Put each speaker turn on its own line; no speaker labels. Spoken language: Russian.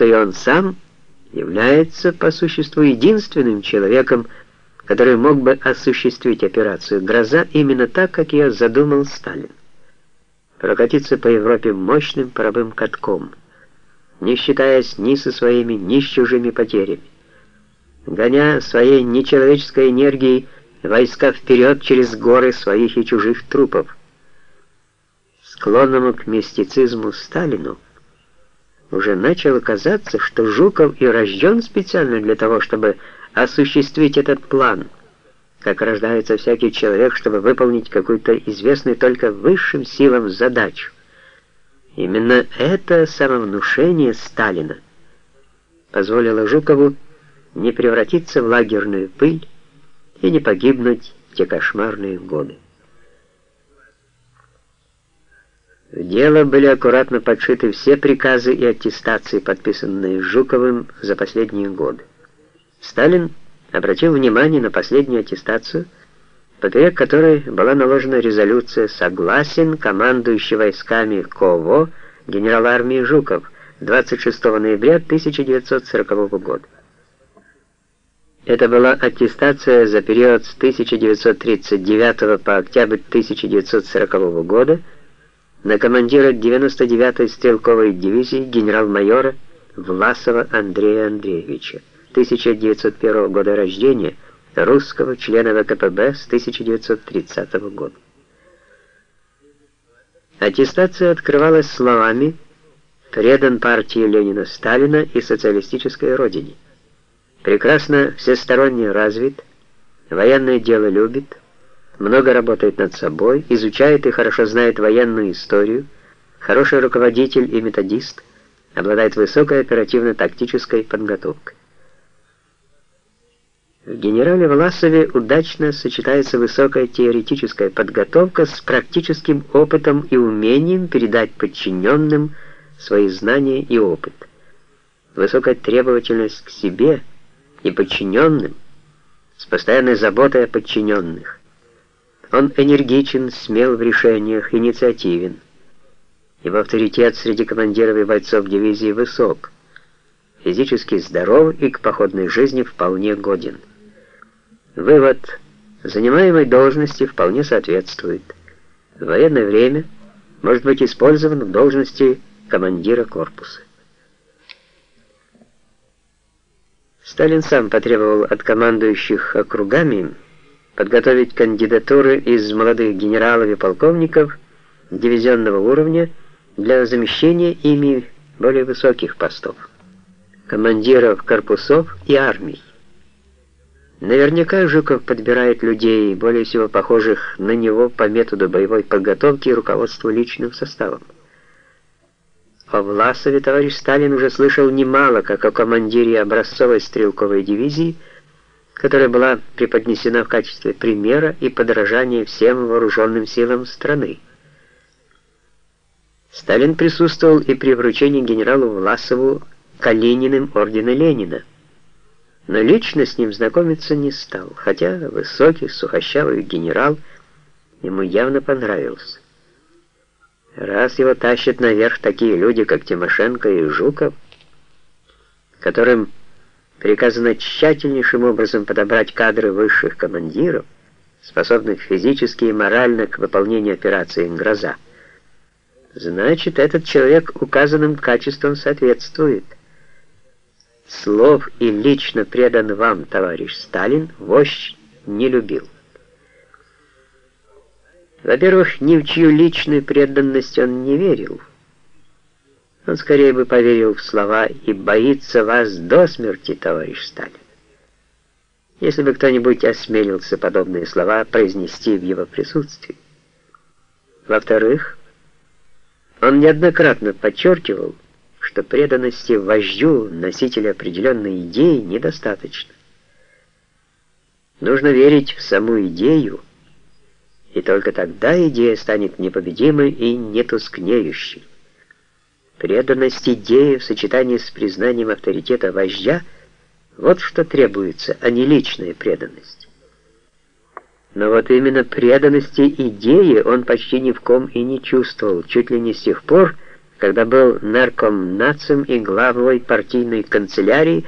что и он сам является по существу единственным человеком, который мог бы осуществить операцию «Гроза» именно так, как ее задумал Сталин. Прокатиться по Европе мощным паровым катком, не считаясь ни со своими, ни с чужими потерями, гоня своей нечеловеческой энергией войска вперед через горы своих и чужих трупов. Склонному к мистицизму Сталину уже начало казаться, что Жуков и рожден специально для того, чтобы осуществить этот план, как рождается всякий человек, чтобы выполнить какую-то известную только высшим силам задачу. Именно это самовнушение Сталина позволило Жукову не превратиться в лагерную пыль и не погибнуть в те кошмарные годы. В дело были аккуратно подшиты все приказы и аттестации, подписанные Жуковым за последние годы. Сталин обратил внимание на последнюю аттестацию, поперек которой была наложена резолюция «Согласен командующий войсками КОВО генерал армии Жуков 26 ноября 1940 года». Это была аттестация за период с 1939 по октябрь 1940 года на командира 99-й стрелковой дивизии генерал-майора Власова Андрея Андреевича, 1901 года рождения, русского члена ВКПБ с 1930 года. Аттестация открывалась словами «предан партии Ленина Сталина и социалистической родине». Прекрасно всесторонне развит, военное дело любит, много работает над собой, изучает и хорошо знает военную историю, хороший руководитель и методист, обладает высокой оперативно-тактической подготовкой. В генерале Власове удачно сочетается высокая теоретическая подготовка с практическим опытом и умением передать подчиненным свои знания и опыт. Высокая требовательность к себе и подчиненным, с постоянной заботой о подчиненных. Он энергичен, смел в решениях, инициативен. Его авторитет среди командиров и бойцов дивизии высок. Физически здоров и к походной жизни вполне годен. Вывод. Занимаемой должности вполне соответствует. В военное время может быть использован в должности командира корпуса. Сталин сам потребовал от командующих округами подготовить кандидатуры из молодых генералов и полковников дивизионного уровня для замещения ими более высоких постов, командиров корпусов и армий. Наверняка Жуков подбирает людей, более всего похожих на него по методу боевой подготовки и руководству личным составом. О Власове товарищ Сталин уже слышал немало, как о командире образцовой стрелковой дивизии, которая была преподнесена в качестве примера и подражания всем вооруженным силам страны. Сталин присутствовал и при вручении генералу Власову Калининым ордена Ленина, но лично с ним знакомиться не стал, хотя высокий, сухощавый генерал ему явно понравился. Раз его тащат наверх такие люди, как Тимошенко и Жуков, которым приказано тщательнейшим образом подобрать кадры высших командиров, способных физически и морально к выполнению операции «Гроза», значит, этот человек указанным качествам соответствует. Слов и лично предан вам, товарищ Сталин, вождь не любил. Во-первых, ни в чью личную преданность он не верил. Он скорее бы поверил в слова «и боится вас до смерти, товарищ Сталин». Если бы кто-нибудь осмелился подобные слова произнести в его присутствии. Во-вторых, он неоднократно подчеркивал, что преданности вождю, носителю определенной идеи, недостаточно. Нужно верить в саму идею, и только тогда идея станет непобедимой и нетускнеющей. Преданность идеи в сочетании с признанием авторитета вождя — вот что требуется, а не личная преданность. Но вот именно преданности идеи он почти ни в ком и не чувствовал, чуть ли не с тех пор, когда был нарком нацем и главой партийной канцелярии,